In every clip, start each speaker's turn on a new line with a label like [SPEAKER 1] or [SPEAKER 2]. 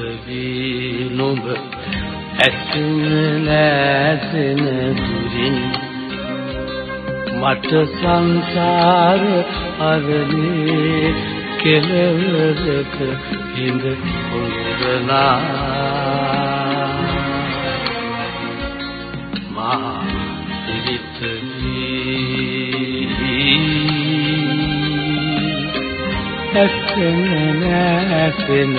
[SPEAKER 1] පිරිත වී නුඹ. ඇසින නැසෙන දුරින් මට සංසාර අරනේ කෙලවරක හිඳ උරනා මා පිරිත ඇසෙන නැසෙන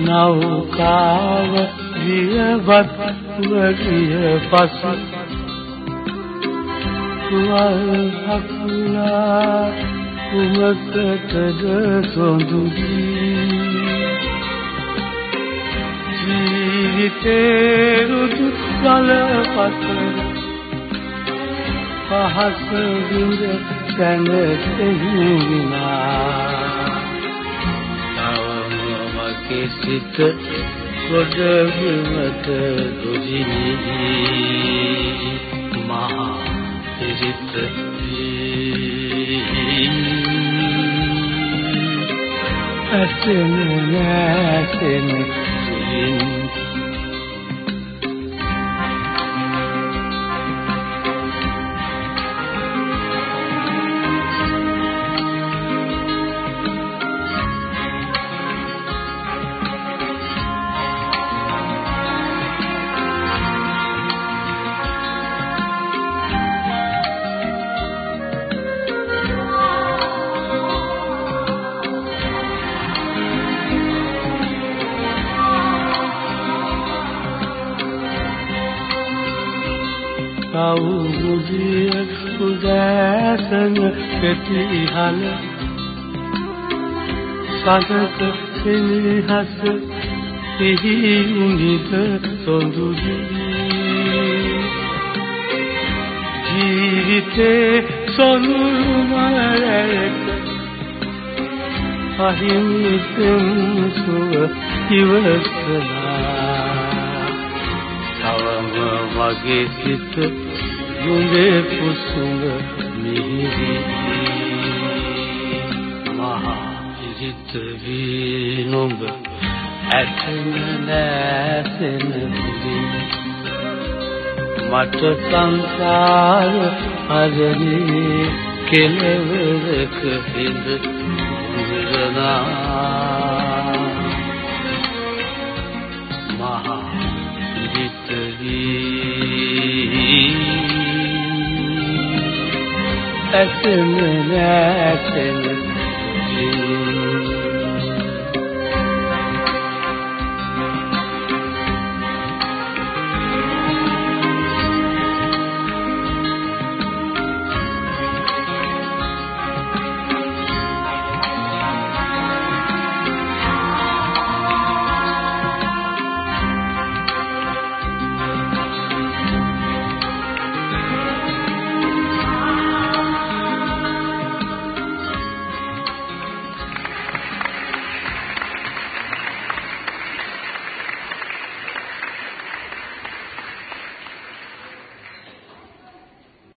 [SPEAKER 1] නෞකාව දියවත් වගිය පස. තුවල් හකුලා කුමකටද සොඳුදී ජීවිතේ රුදු ගලපත පහස විඳ සැනසෙහිනා මගේ සිත ගොඩබිමට දුජිනි මහා පිරිත ඇසෙන නැසෙන තුලින් කවුරුදිය උදෑසන පෙතිහල සඳක සෙනෙහස එහි උනිත සොඳුදී ජීවිතේ සොනුමරයට අහිමිතෙන් සුව ඉවසනා තවම වගේ සිත ගුඳේ කුසුම මිහිරි. මහා පිරිත වී නුඹ ඇතන නැසෙන මුලින් මට සංසාර අරනේ කෙලවරක හිඳ. උරනා ඇසෙන නැසෙන. ජීවිතේ